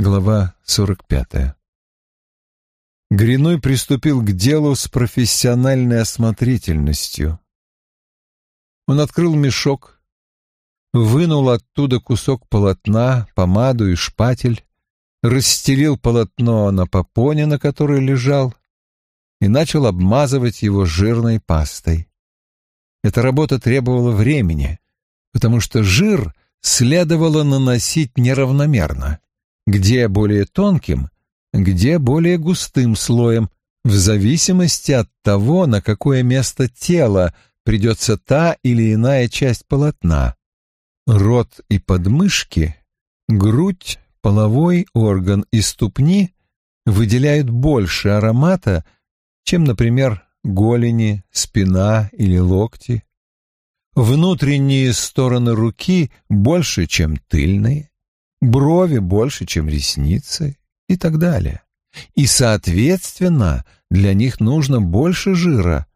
Глава 45. Гриной приступил к делу с профессиональной осмотрительностью. Он открыл мешок, вынул оттуда кусок полотна, помаду и шпатель, расстелил полотно на попоне, на которой лежал, и начал обмазывать его жирной пастой. Эта работа требовала времени, потому что жир следовало наносить неравномерно где более тонким, где более густым слоем, в зависимости от того, на какое место тела придется та или иная часть полотна. Рот и подмышки, грудь, половой орган и ступни выделяют больше аромата, чем, например, голени, спина или локти. Внутренние стороны руки больше, чем тыльные брови больше, чем ресницы и так далее. И, соответственно, для них нужно больше жира.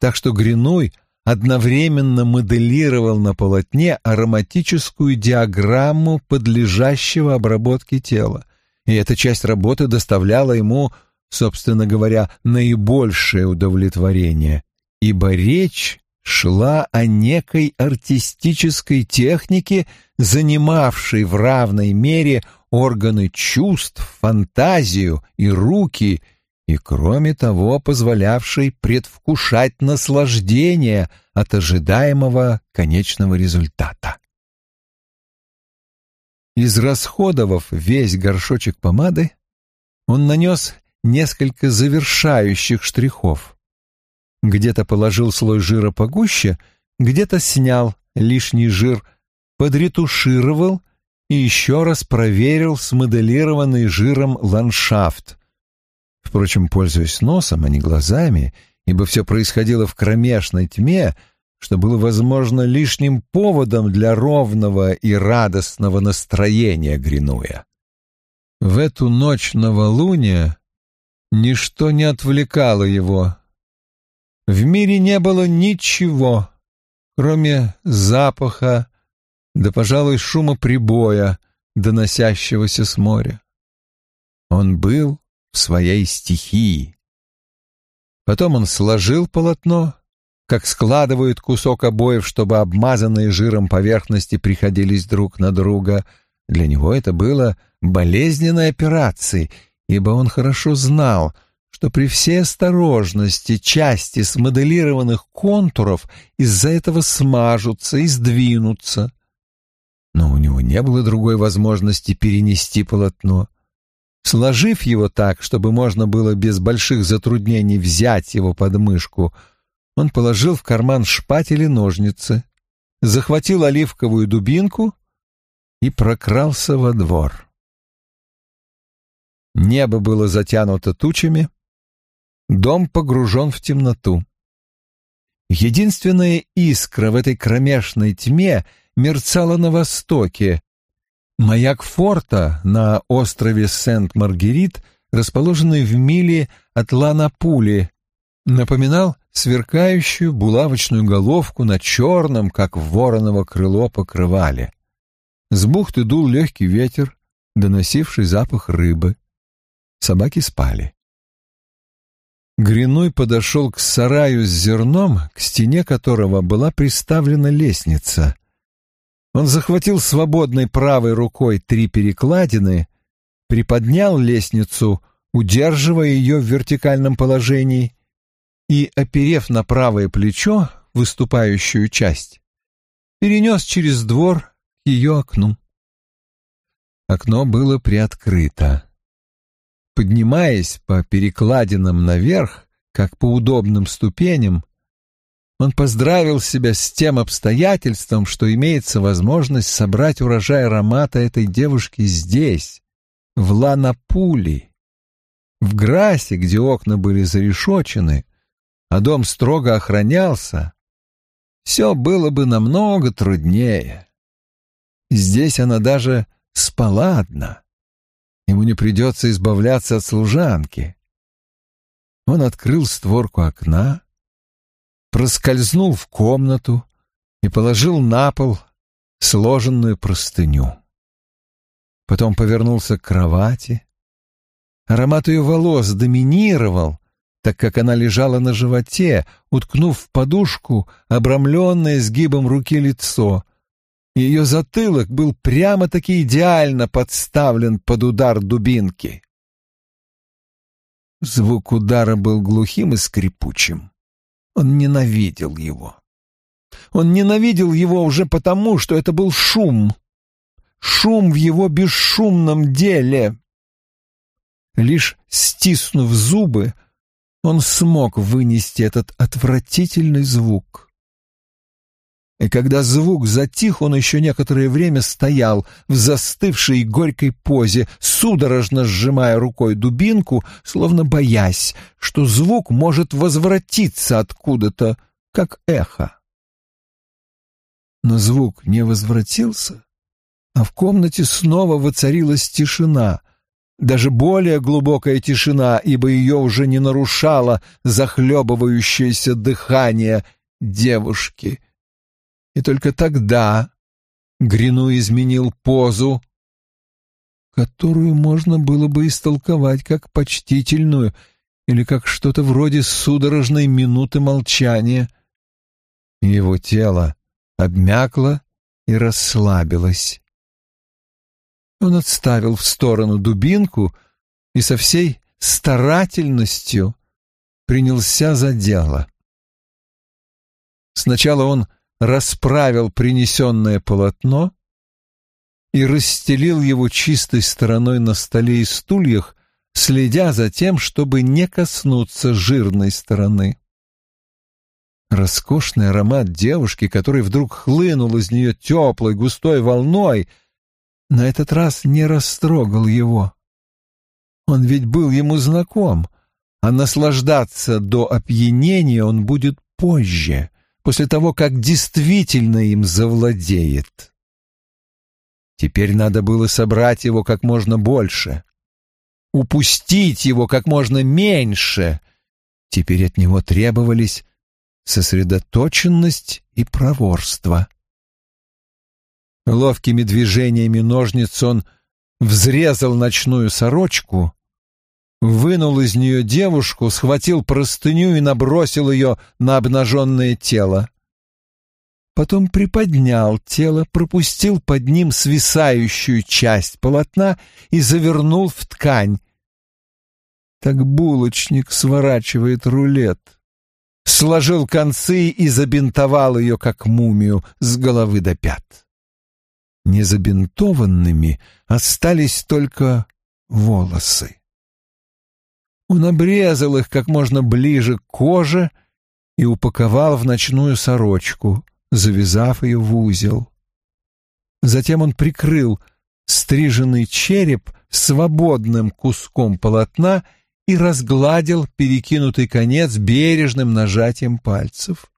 Так что Гринуй одновременно моделировал на полотне ароматическую диаграмму подлежащего обработке тела. И эта часть работы доставляла ему, собственно говоря, наибольшее удовлетворение, ибо речь шла о некой артистической технике, занимавшей в равной мере органы чувств, фантазию и руки, и, кроме того, позволявшей предвкушать наслаждение от ожидаемого конечного результата. Израсходовав весь горшочек помады, он нанес несколько завершающих штрихов — где-то положил слой жира погуще, где-то снял лишний жир, подретушировал и еще раз проверил смоделированный жиром ландшафт. Впрочем, пользуясь носом, а не глазами, ибо все происходило в кромешной тьме, что было, возможно, лишним поводом для ровного и радостного настроения Гринуя. В эту ночь новолуния ничто не отвлекало его в мире не было ничего, кроме запаха, да, пожалуй, шума прибоя, доносящегося с моря. Он был в своей стихии. Потом он сложил полотно, как складывают кусок обоев, чтобы обмазанные жиром поверхности приходились друг на друга. Для него это было болезненной операцией, ибо он хорошо знал — что при всей осторожности части смоделированных контуров из-за этого смажутся и сдвинутся. Но у него не было другой возможности перенести полотно. Сложив его так, чтобы можно было без больших затруднений взять его под мышку, он положил в карман шпатель и ножницы, захватил оливковую дубинку и прокрался во двор. Небо было затянуто тучами, Дом погружен в темноту. Единственная искра в этой кромешной тьме мерцала на востоке. Маяк форта на острове Сент-Маргерит, расположенный в миле от Ланапули, напоминал сверкающую булавочную головку на черном, как вороново крыло, покрывале. С бухты дул легкий ветер, доносивший запах рыбы. Собаки спали. Гриной подошел к сараю с зерном, к стене которого была приставлена лестница. Он захватил свободной правой рукой три перекладины, приподнял лестницу, удерживая ее в вертикальном положении, и, оперев на правое плечо выступающую часть, перенес через двор ее окну. Окно было приоткрыто. Поднимаясь по перекладинам наверх, как по удобным ступеням, он поздравил себя с тем обстоятельством, что имеется возможность собрать урожай аромата этой девушки здесь, в Ланапули, в Грасе, где окна были зарешочены, а дом строго охранялся, все было бы намного труднее. Здесь она даже спала одна. Ему не придется избавляться от служанки. Он открыл створку окна, проскользнул в комнату и положил на пол сложенную простыню. Потом повернулся к кровати. Аромат ее волос доминировал, так как она лежала на животе, уткнув в подушку, обрамленное сгибом руки лицо. Ее затылок был прямо-таки идеально подставлен под удар дубинки. Звук удара был глухим и скрипучим. Он ненавидел его. Он ненавидел его уже потому, что это был шум. Шум в его бесшумном деле. Лишь стиснув зубы, он смог вынести этот отвратительный звук. И когда звук затих, он еще некоторое время стоял в застывшей горькой позе, судорожно сжимая рукой дубинку, словно боясь, что звук может возвратиться откуда-то, как эхо. Но звук не возвратился, а в комнате снова воцарилась тишина, даже более глубокая тишина, ибо ее уже не нарушало захлебывающееся дыхание девушки — и только тогда Грину изменил позу, которую можно было бы истолковать как почтительную или как что-то вроде судорожной минуты молчания. Его тело обмякло и расслабилось. Он отставил в сторону дубинку и со всей старательностью принялся за дело. Сначала он расправил принесенное полотно и расстелил его чистой стороной на столе и стульях, следя за тем, чтобы не коснуться жирной стороны. Роскошный аромат девушки, который вдруг хлынул из нее теплой густой волной, на этот раз не растрогал его. Он ведь был ему знаком, а наслаждаться до опьянения он будет позже, после того, как действительно им завладеет. Теперь надо было собрать его как можно больше, упустить его как можно меньше. Теперь от него требовались сосредоточенность и проворство. Ловкими движениями ножниц он взрезал ночную сорочку вынул из нее девушку, схватил простыню и набросил ее на обнаженное тело. Потом приподнял тело, пропустил под ним свисающую часть полотна и завернул в ткань. Так булочник сворачивает рулет. Сложил концы и забинтовал ее, как мумию, с головы до пят. Незабинтованными остались только волосы. Он обрезал их как можно ближе к коже и упаковал в ночную сорочку, завязав ее в узел. Затем он прикрыл стриженный череп свободным куском полотна и разгладил перекинутый конец бережным нажатием пальцев.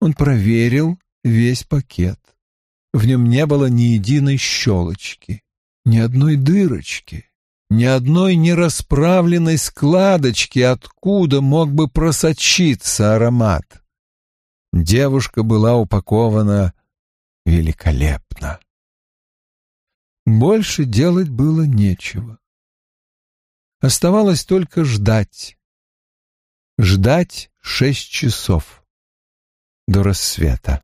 Он проверил весь пакет. В нем не было ни единой щелочки, ни одной дырочки ни одной нерасправленной складочки, откуда мог бы просочиться аромат. Девушка была упакована великолепно. Больше делать было нечего. Оставалось только ждать. Ждать шесть часов до рассвета.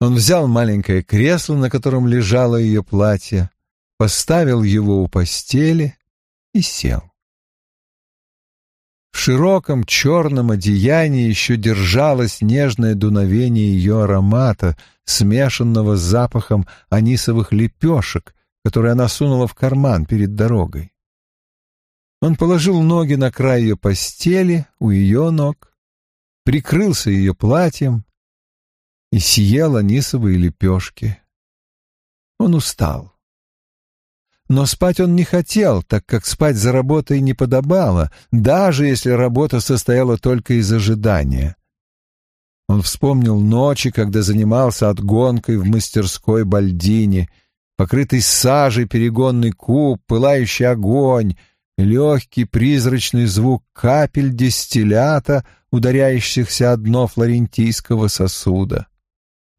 Он взял маленькое кресло, на котором лежало ее платье, поставил его у постели и сел. В широком черном одеянии еще держалось нежное дуновение ее аромата, смешанного с запахом анисовых лепешек, которые она сунула в карман перед дорогой. Он положил ноги на край ее постели, у ее ног, прикрылся ее платьем и съел анисовые лепешки. Он устал. Но спать он не хотел, так как спать за работой не подобало, даже если работа состояла только из ожидания. Он вспомнил ночи, когда занимался отгонкой в мастерской Бальдини, покрытый сажей перегонный куб, пылающий огонь, легкий призрачный звук капель дистиллята, ударяющихся о дно флорентийского сосуда.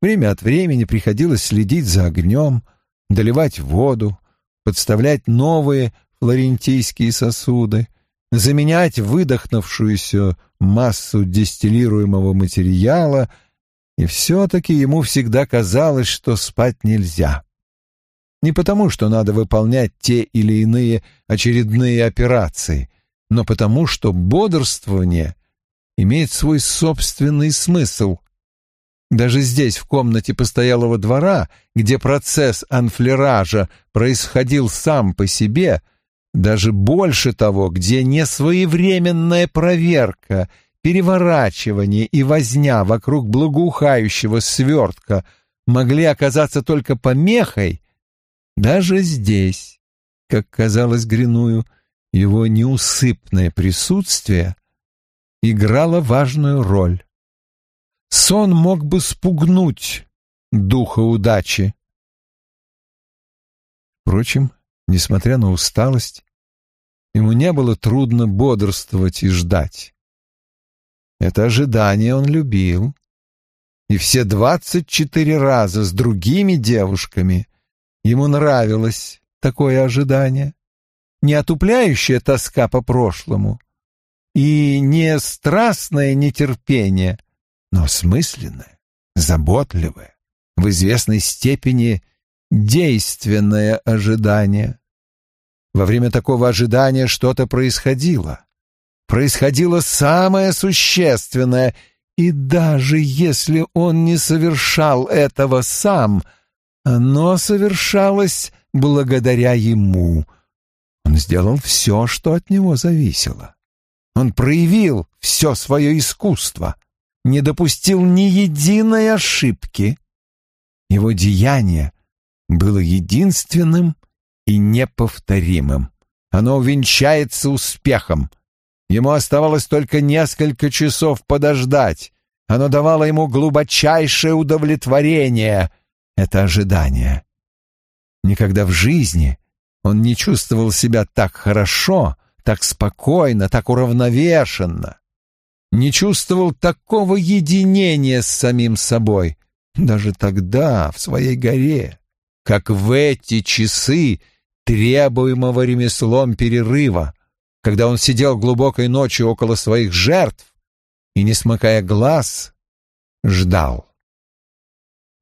Время от времени приходилось следить за огнем, доливать воду, подставлять новые флорентийские сосуды, заменять выдохнувшуюся массу дистиллируемого материала, и все-таки ему всегда казалось, что спать нельзя. Не потому, что надо выполнять те или иные очередные операции, но потому, что бодрствование имеет свой собственный смысл. Даже здесь, в комнате постоялого двора, где процесс анфлеража происходил сам по себе, даже больше того, где несвоевременная проверка, переворачивание и возня вокруг благоухающего свертка могли оказаться только помехой, даже здесь, как казалось Гриную, его неусыпное присутствие играло важную роль. Сон мог бы спугнуть духа удачи. Впрочем, несмотря на усталость, ему не было трудно бодрствовать и ждать. Это ожидание он любил. И все двадцать четыре раза с другими девушками ему нравилось такое ожидание. Не отупляющая тоска по прошлому и не страстное нетерпение, но осмысленное, заботливое, в известной степени действенное ожидание. Во время такого ожидания что-то происходило. Происходило самое существенное, и даже если он не совершал этого сам, оно совершалось благодаря ему. Он сделал все, что от него зависело. Он проявил все свое искусство не допустил ни единой ошибки. Его деяние было единственным и неповторимым. Оно увенчается успехом. Ему оставалось только несколько часов подождать. Оно давало ему глубочайшее удовлетворение, это ожидание. Никогда в жизни он не чувствовал себя так хорошо, так спокойно, так уравновешенно не чувствовал такого единения с самим собой, даже тогда, в своей горе, как в эти часы требуемого ремеслом перерыва, когда он сидел глубокой ночью около своих жертв и, не смыкая глаз, ждал.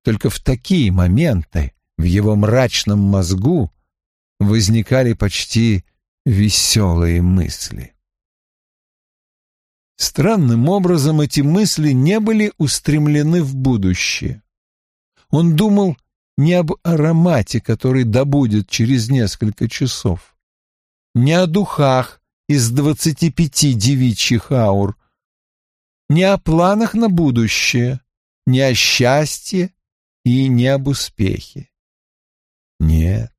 Только в такие моменты в его мрачном мозгу возникали почти веселые мысли. Странным образом эти мысли не были устремлены в будущее. Он думал не об аромате, который добудет через несколько часов, не о духах из двадцати пяти девичьих аур, не о планах на будущее, не о счастье и не об успехе. Нет,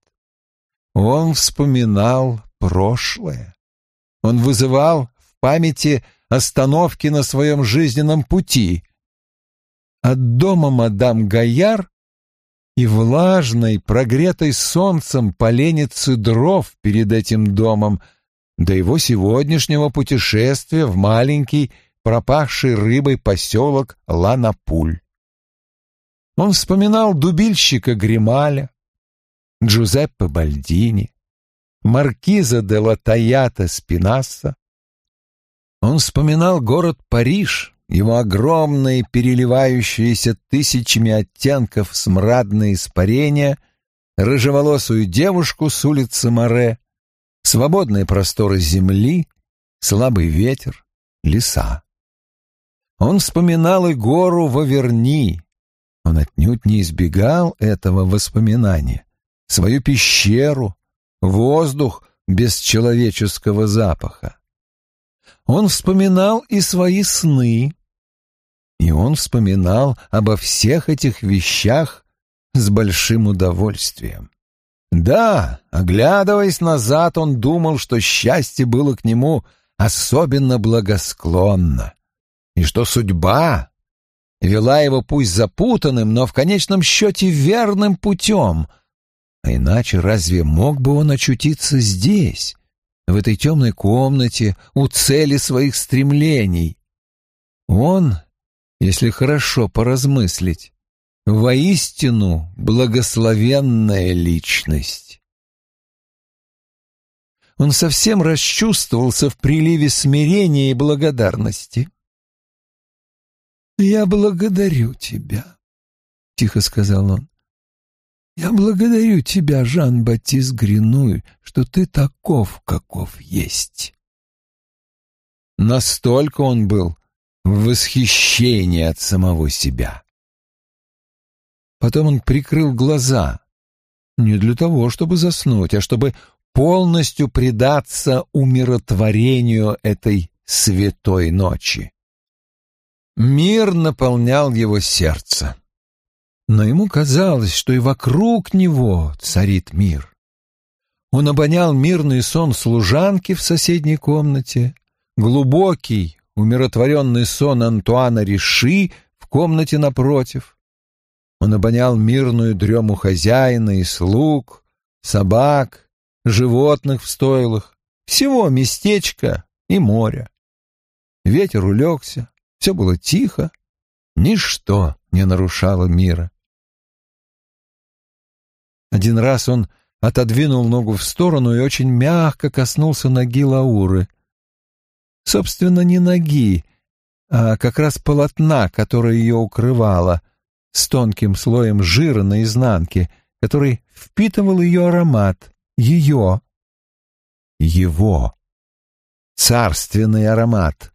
он вспоминал прошлое. Он вызывал в памяти остановки на своем жизненном пути. От дома мадам Гаяр и влажной, прогретой солнцем поленницы дров перед этим домом до его сегодняшнего путешествия в маленький, пропахший рыбой поселок Ланапуль. Он вспоминал дубильщика Грималя, Джузеппе Бальдини, маркиза де Латаята Спинасса, он вспоминал город Париж, его огромные, переливающиеся тысячами оттенков смрадные испарения, рыжеволосую девушку с улицы Море, свободные просторы земли, слабый ветер, леса. Он вспоминал и гору Ваверни. Он отнюдь не избегал этого воспоминания. Свою пещеру, воздух без человеческого запаха он вспоминал и свои сны. И он вспоминал обо всех этих вещах с большим удовольствием. Да, оглядываясь назад, он думал, что счастье было к нему особенно благосклонно, и что судьба вела его пусть запутанным, но в конечном счете верным путем. А иначе разве мог бы он очутиться здесь, в этой темной комнате, у цели своих стремлений. Он, если хорошо поразмыслить, воистину благословенная личность. Он совсем расчувствовался в приливе смирения и благодарности. «Я благодарю тебя», — тихо сказал он. «Я благодарю тебя, Жан-Батист Гринуй, что ты таков, каков есть». Настолько он был в восхищении от самого себя. Потом он прикрыл глаза, не для того, чтобы заснуть, а чтобы полностью предаться умиротворению этой святой ночи. Мир наполнял его сердце. Но ему казалось, что и вокруг него царит мир. Он обонял мирный сон служанки в соседней комнате, глубокий, умиротворенный сон Антуана Риши в комнате напротив. Он обонял мирную дрему хозяина и слуг, собак, животных в стойлах, всего местечко и море. Ветер улегся, все было тихо, ничто не нарушало мира. Один раз он отодвинул ногу в сторону и очень мягко коснулся ноги Лауры. Собственно, не ноги, а как раз полотна, которое ее укрывало, с тонким слоем жира на изнанке, который впитывал ее аромат ее, его, царственный аромат.